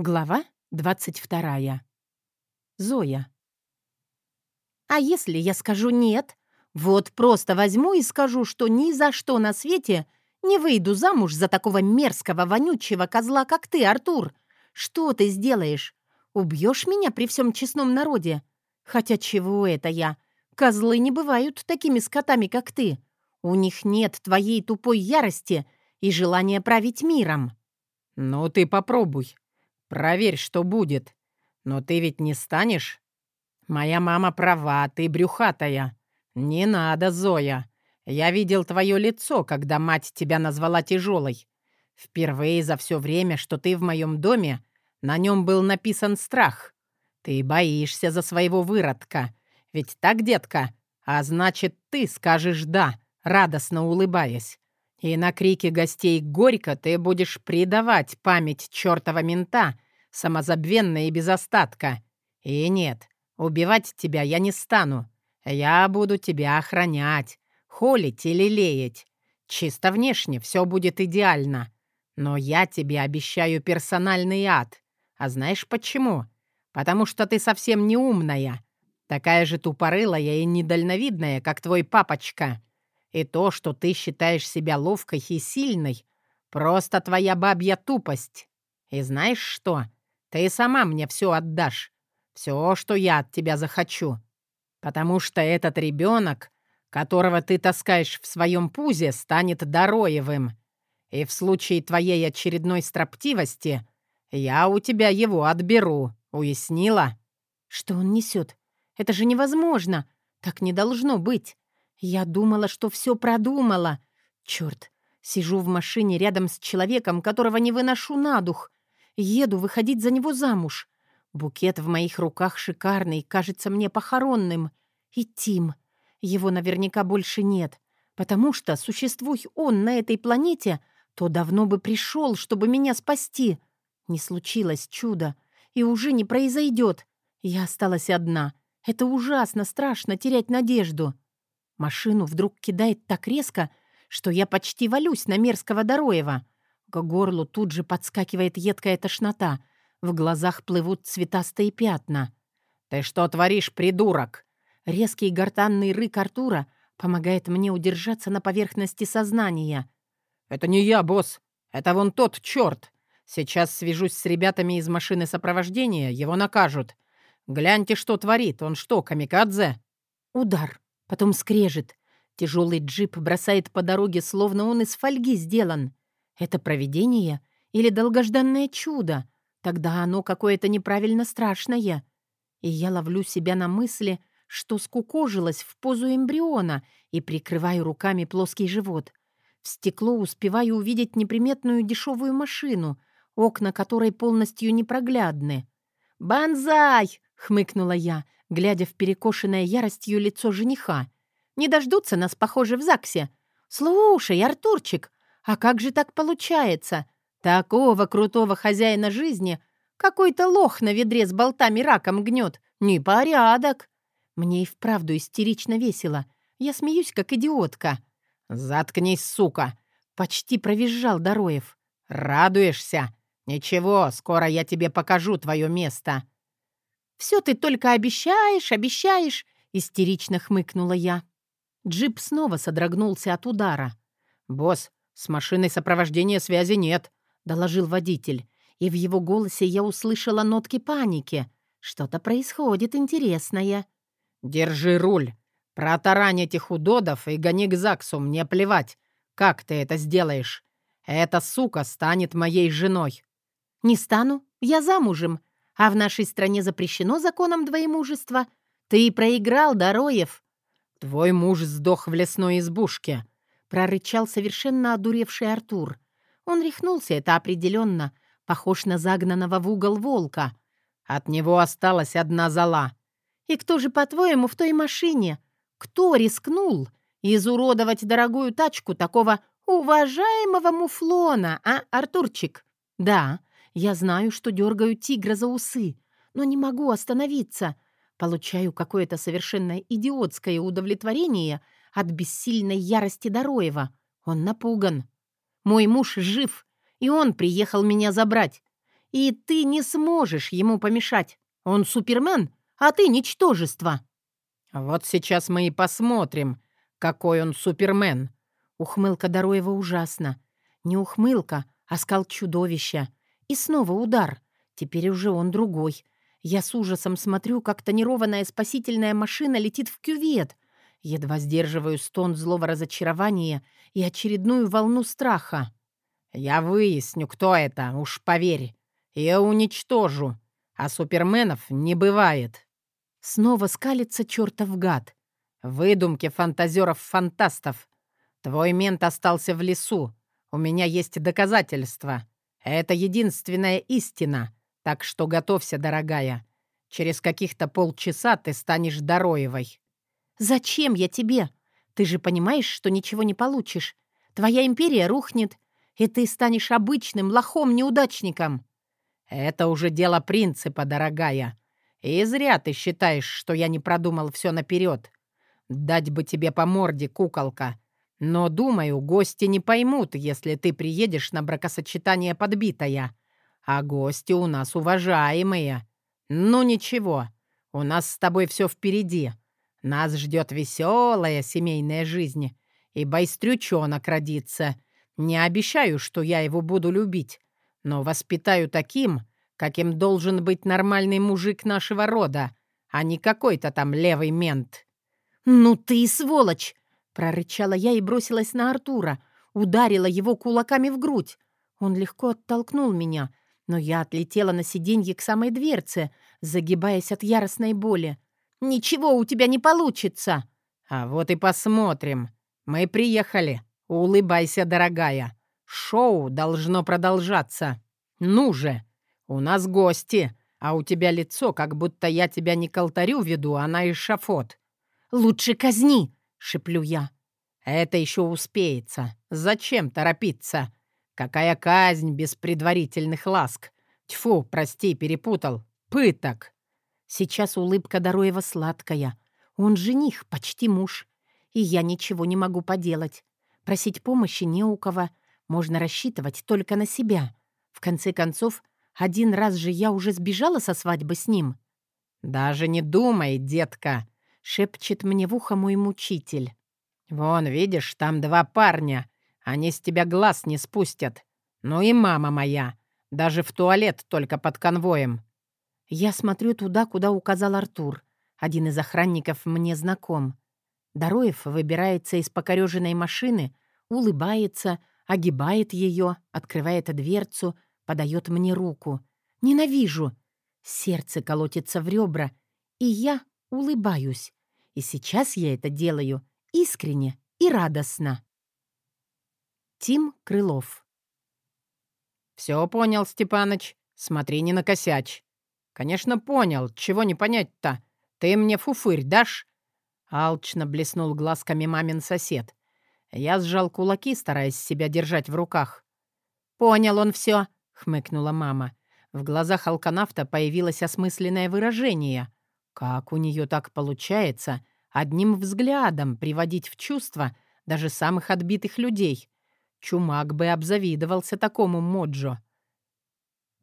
Глава 22. Зоя. «А если я скажу «нет»? Вот просто возьму и скажу, что ни за что на свете не выйду замуж за такого мерзкого, вонючего козла, как ты, Артур. Что ты сделаешь? Убьешь меня при всем честном народе? Хотя чего это я? Козлы не бывают такими скотами, как ты. У них нет твоей тупой ярости и желания править миром». «Ну ты попробуй», Проверь, что будет. Но ты ведь не станешь? Моя мама права, ты брюхатая. Не надо, Зоя. Я видел твое лицо, когда мать тебя назвала тяжелой. Впервые за все время, что ты в моем доме, на нем был написан страх. Ты боишься за своего выродка. Ведь так, детка? А значит, ты скажешь «да», радостно улыбаясь. И на крики гостей горько ты будешь предавать память чертова мента, самозабвенно и без остатка. И нет, убивать тебя я не стану. Я буду тебя охранять, холить и лелеять. Чисто внешне все будет идеально. Но я тебе обещаю персональный ад. А знаешь почему? Потому что ты совсем не умная. Такая же тупорылая и недальновидная, как твой папочка. И то, что ты считаешь себя ловкой и сильной, просто твоя бабья тупость. И знаешь что? Ты сама мне все отдашь. Все, что я от тебя захочу. Потому что этот ребенок, которого ты таскаешь в своем пузе, станет Дороевым. И в случае твоей очередной строптивости я у тебя его отберу. Уяснила? Что он несет? Это же невозможно. Так не должно быть. Я думала, что все продумала. Черт, сижу в машине рядом с человеком, которого не выношу на дух. Еду выходить за него замуж. Букет в моих руках шикарный, кажется мне похоронным. И Тим. Его наверняка больше нет. Потому что, существуй он на этой планете, то давно бы пришел, чтобы меня спасти. Не случилось чудо. И уже не произойдет. Я осталась одна. Это ужасно страшно терять надежду. Машину вдруг кидает так резко, что я почти валюсь на мерзкого Дороева. К горлу тут же подскакивает едкая тошнота. В глазах плывут цветастые пятна. «Ты что творишь, придурок?» Резкий гортанный рык Артура помогает мне удержаться на поверхности сознания. «Это не я, босс. Это вон тот черт. Сейчас свяжусь с ребятами из машины сопровождения, его накажут. Гляньте, что творит. Он что, камикадзе?» Удар. Потом скрежет. Тяжелый джип бросает по дороге, словно он из фольги сделан. Это провидение или долгожданное чудо? Тогда оно какое-то неправильно страшное. И я ловлю себя на мысли, что скукожилась в позу эмбриона и прикрываю руками плоский живот. В стекло успеваю увидеть неприметную дешевую машину, окна которой полностью непроглядны. «Банзай!» — хмыкнула я — глядя в перекошенное яростью лицо жениха. «Не дождутся нас, похоже, в ЗАГСе. Слушай, Артурчик, а как же так получается? Такого крутого хозяина жизни какой-то лох на ведре с болтами раком гнет. Непорядок!» Мне и вправду истерично весело. Я смеюсь, как идиотка. «Заткнись, сука!» — почти провизжал Дороев. «Радуешься? Ничего, скоро я тебе покажу твое место». «Все ты только обещаешь, обещаешь!» — истерично хмыкнула я. Джип снова содрогнулся от удара. «Босс, с машиной сопровождения связи нет», — доложил водитель. И в его голосе я услышала нотки паники. Что-то происходит интересное. «Держи руль. Протарань этих удодов и гони к ЗАГСу, мне плевать. Как ты это сделаешь? Эта сука станет моей женой». «Не стану. Я замужем. А в нашей стране запрещено законом двоемужество. Ты проиграл, Дороев». «Твой муж сдох в лесной избушке», — прорычал совершенно одуревший Артур. Он рехнулся, это определенно, похож на загнанного в угол волка. «От него осталась одна зола». «И кто же, по-твоему, в той машине? Кто рискнул изуродовать дорогую тачку такого уважаемого муфлона, а, Артурчик?» «Да, я знаю, что дергаю тигра за усы, но не могу остановиться. Получаю какое-то совершенно идиотское удовлетворение от бессильной ярости Дороева. Он напуган. Мой муж жив, и он приехал меня забрать. И ты не сможешь ему помешать. Он супермен, а ты ничтожество». «Вот сейчас мы и посмотрим, какой он супермен». Ухмылка Дороева ужасна. Не ухмылка, а скал чудовища. И снова удар. Теперь уже он другой. Я с ужасом смотрю, как тонированная спасительная машина летит в кювет. Едва сдерживаю стон злого разочарования и очередную волну страха. «Я выясню, кто это, уж поверь. Я уничтожу. А суперменов не бывает». Снова скалится чертов гад. Выдумки фантазеров-фантастов. Твой мент остался в лесу. У меня есть доказательства. Это единственная истина. Так что готовься, дорогая. Через каких-то полчаса ты станешь Дороевой». «Зачем я тебе? Ты же понимаешь, что ничего не получишь. Твоя империя рухнет, и ты станешь обычным лохом-неудачником». «Это уже дело принципа, дорогая. И зря ты считаешь, что я не продумал все наперед. Дать бы тебе по морде, куколка. Но, думаю, гости не поймут, если ты приедешь на бракосочетание подбитая. А гости у нас уважаемые. Ну ничего, у нас с тобой все впереди. Нас ждет веселая семейная жизнь. И байстрючонок родится. Не обещаю, что я его буду любить, но воспитаю таким, каким должен быть нормальный мужик нашего рода, а не какой-то там левый мент». «Ну ты и сволочь!» — прорычала я и бросилась на Артура, ударила его кулаками в грудь. Он легко оттолкнул меня, но я отлетела на сиденье к самой дверце, загибаясь от яростной боли. «Ничего у тебя не получится!» «А вот и посмотрим. Мы приехали. Улыбайся, дорогая. Шоу должно продолжаться. Ну же!» «У нас гости, а у тебя лицо, как будто я тебя не к алтарю веду, а на эшафот». «Лучше казни!» — шеплю я. «Это еще успеется. Зачем торопиться? Какая казнь без предварительных ласк? Тьфу, прости, перепутал. Пыток!» Сейчас улыбка Дороева сладкая. Он жених, почти муж. И я ничего не могу поделать. Просить помощи не у кого. Можно рассчитывать только на себя. В конце концов, один раз же я уже сбежала со свадьбы с ним». «Даже не думай, детка», — шепчет мне в ухо мой мучитель. «Вон, видишь, там два парня. Они с тебя глаз не спустят. Ну и мама моя. Даже в туалет только под конвоем». Я смотрю туда, куда указал Артур. Один из охранников мне знаком. Дороев выбирается из покореженной машины, улыбается, огибает ее, открывает дверцу — подает мне руку. Ненавижу. Сердце колотится в ребра, и я улыбаюсь. И сейчас я это делаю искренне и радостно. Тим Крылов «Все понял, Степаныч. Смотри, не накосячь». «Конечно, понял. Чего не понять-то? Ты мне фуфырь дашь?» Алчно блеснул глазками мамин сосед. Я сжал кулаки, стараясь себя держать в руках. «Понял он все хмыкнула мама. В глазах алканавта появилось осмысленное выражение. Как у нее так получается одним взглядом приводить в чувство даже самых отбитых людей? Чумак бы обзавидовался такому Моджо.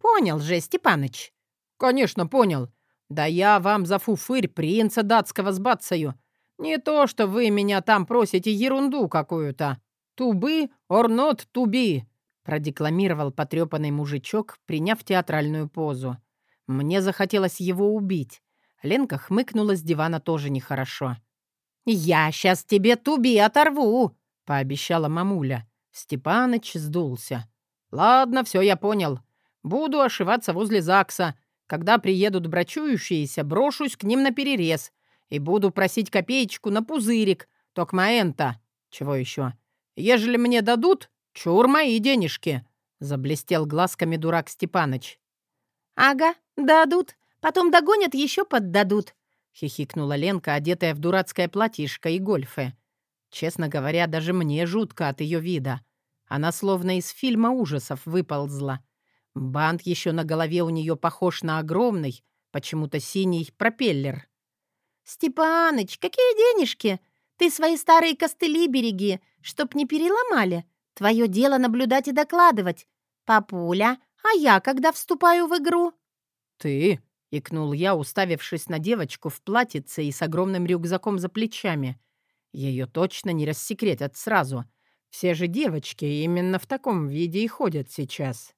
«Понял же, Степаныч». «Конечно, понял. Да я вам за фуфырь принца датского сбацаю. Не то, что вы меня там просите ерунду какую-то. Тубы or not туби продекламировал потрепанный мужичок, приняв театральную позу. Мне захотелось его убить. Ленка хмыкнула с дивана тоже нехорошо. «Я сейчас тебе туби оторву!» — пообещала мамуля. Степаныч сдулся. «Ладно, все я понял. Буду ошиваться возле ЗАГСа. Когда приедут брачующиеся, брошусь к ним на перерез и буду просить копеечку на пузырик, токмаэнта. Чего еще? Ежели мне дадут, «Чур мои денежки!» — заблестел глазками дурак Степаныч. «Ага, дадут. Потом догонят, еще поддадут», — хихикнула Ленка, одетая в дурацкое платьишко и гольфы. Честно говоря, даже мне жутко от ее вида. Она словно из фильма ужасов выползла. Бант еще на голове у нее похож на огромный, почему-то синий, пропеллер. «Степаныч, какие денежки? Ты свои старые костыли береги, чтоб не переломали. Твое дело наблюдать и докладывать. Папуля, А я когда вступаю в игру?» «Ты?» — икнул я, уставившись на девочку в платьице и с огромным рюкзаком за плечами. Ее точно не рассекретят сразу. Все же девочки именно в таком виде и ходят сейчас.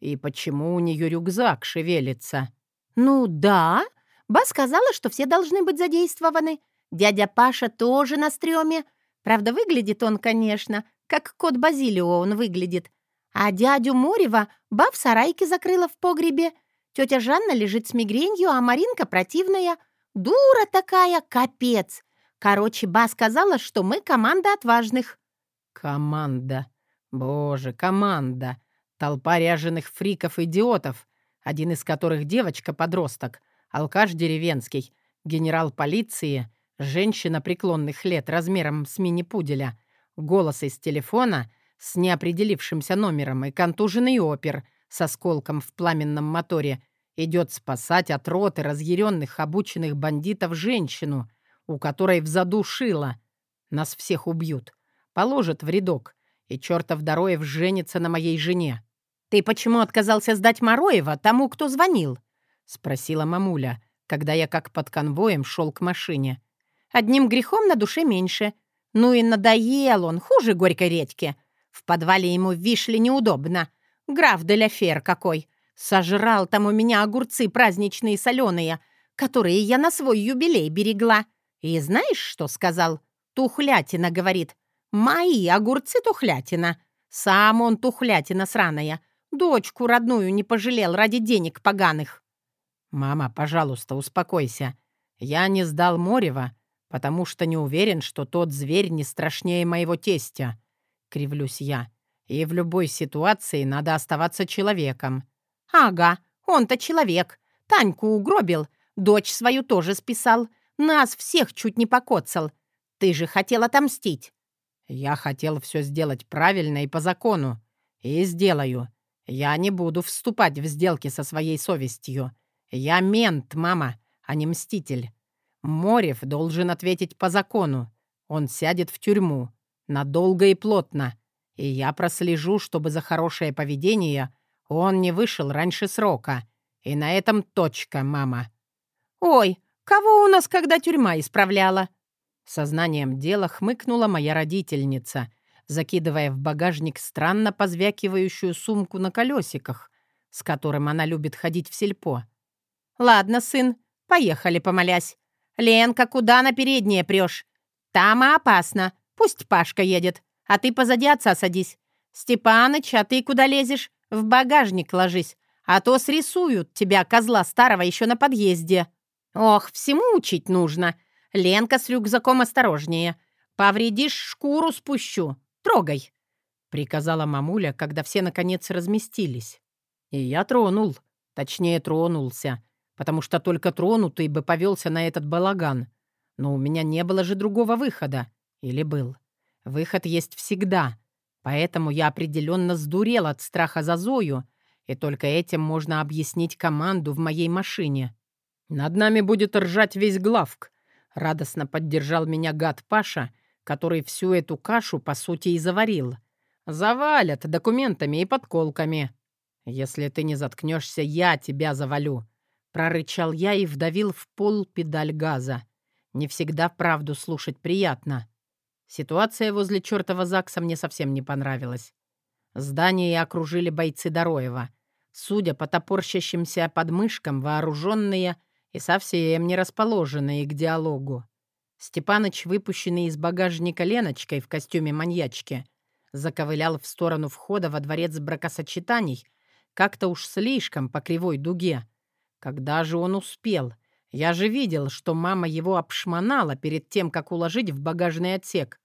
И почему у нее рюкзак шевелится? «Ну да. Ба сказала, что все должны быть задействованы. Дядя Паша тоже на стреме. Правда, выглядит он, конечно, как кот Базилио он выглядит. А дядю Морева Ба в сарайке закрыла в погребе. Тетя Жанна лежит с мигренью, а Маринка противная. Дура такая, капец. Короче, Ба сказала, что мы команда отважных». «Команда. Боже, команда. Толпа ряженых фриков-идиотов, один из которых девочка-подросток, алкаш деревенский, генерал полиции, женщина преклонных лет размером с мини-пуделя, голос из телефона с неопределившимся номером и контуженный опер с осколком в пламенном моторе идет спасать от роты разъяренных обученных бандитов женщину, у которой взадушило. Нас всех убьют, положат в рядок, и чертов Дороев женится на моей жене. «Ты почему отказался сдать Мороева тому, кто звонил?» — спросила мамуля, когда я как под конвоем шел к машине. «Одним грехом на душе меньше. Ну и надоел он, хуже горькой редьки. В подвале ему вишли неудобно. Граф де Ля какой. Сожрал там у меня огурцы праздничные соленые, которые я на свой юбилей берегла. И знаешь, что сказал? Тухлятина, говорит. Мои огурцы тухлятина. Сам он тухлятина сраная. Дочку родную не пожалел ради денег поганых. «Мама, пожалуйста, успокойся. Я не сдал Морева, потому что не уверен, что тот зверь не страшнее моего тестя», — кривлюсь я. «И в любой ситуации надо оставаться человеком». «Ага, он-то человек. Таньку угробил, дочь свою тоже списал. Нас всех чуть не покоцал. Ты же хотел отомстить». «Я хотел все сделать правильно и по закону. И сделаю. Я не буду вступать в сделки со своей совестью. Я мент, мама, а не мститель. Морев должен ответить по закону. Он сядет в тюрьму. Надолго и плотно. И я прослежу, чтобы за хорошее поведение он не вышел раньше срока. И на этом точка, мама. «Ой, кого у нас когда тюрьма исправляла?» Сознанием дела хмыкнула моя родительница — закидывая в багажник странно позвякивающую сумку на колесиках, с которым она любит ходить в сельпо. «Ладно, сын, поехали, помолясь. Ленка, куда на переднее прешь? Там опасно. Пусть Пашка едет, а ты позади отца садись. Степаныч, а ты куда лезешь? В багажник ложись, а то срисуют тебя, козла старого, еще на подъезде. Ох, всему учить нужно. Ленка с рюкзаком осторожнее. Повредишь, шкуру спущу. Трогай!» — приказала мамуля, когда все наконец разместились. И я тронул, точнее тронулся, потому что только тронутый бы повелся на этот балаган. Но у меня не было же другого выхода. Или был? Выход есть всегда. Поэтому я определенно сдурел от страха за Зою, и только этим можно объяснить команду в моей машине. «Над нами будет ржать весь главк», — радостно поддержал меня гад Паша — который всю эту кашу, по сути, и заварил. Завалят документами и подколками. Если ты не заткнешься, я тебя завалю. Прорычал я и вдавил в пол педаль газа. Не всегда правду слушать приятно. Ситуация возле чертова ЗАГСа мне совсем не понравилась. Здание окружили бойцы Дороева. Судя по топорщащимся подмышкам, вооруженные и совсем не расположенные к диалогу. Степаныч, выпущенный из багажника Леночкой в костюме маньячки, заковылял в сторону входа во дворец бракосочетаний, как-то уж слишком по кривой дуге. Когда же он успел? Я же видел, что мама его обшмонала перед тем, как уложить в багажный отсек.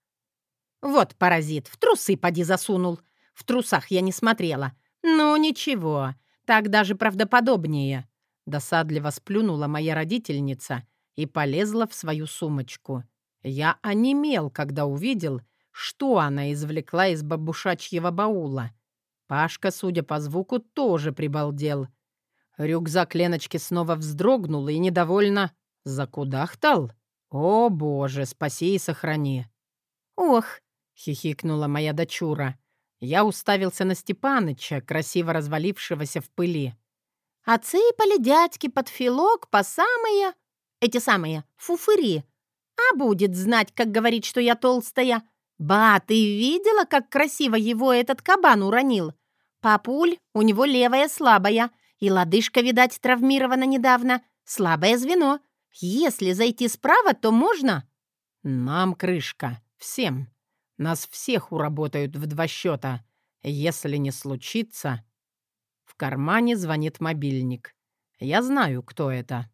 «Вот паразит, в трусы поди засунул. В трусах я не смотрела. Ну, ничего, так даже правдоподобнее». Досадливо сплюнула моя родительница — и полезла в свою сумочку. Я онемел, когда увидел, что она извлекла из бабушачьего баула. Пашка, судя по звуку, тоже прибалдел. Рюкзак Леночки снова вздрогнул и недовольно закудахтал. «О, боже, спаси и сохрани!» «Ох!» — хихикнула моя дочура. Я уставился на Степаныча, красиво развалившегося в пыли. Отсыпали дядьки под филок по самые... Эти самые, фуфыри. А будет знать, как говорить, что я толстая. Ба, ты видела, как красиво его этот кабан уронил? Папуль, у него левая слабая, и лодыжка, видать, травмирована недавно. Слабое звено. Если зайти справа, то можно? Нам крышка. Всем. Нас всех уработают в два счета. Если не случится... В кармане звонит мобильник. Я знаю, кто это.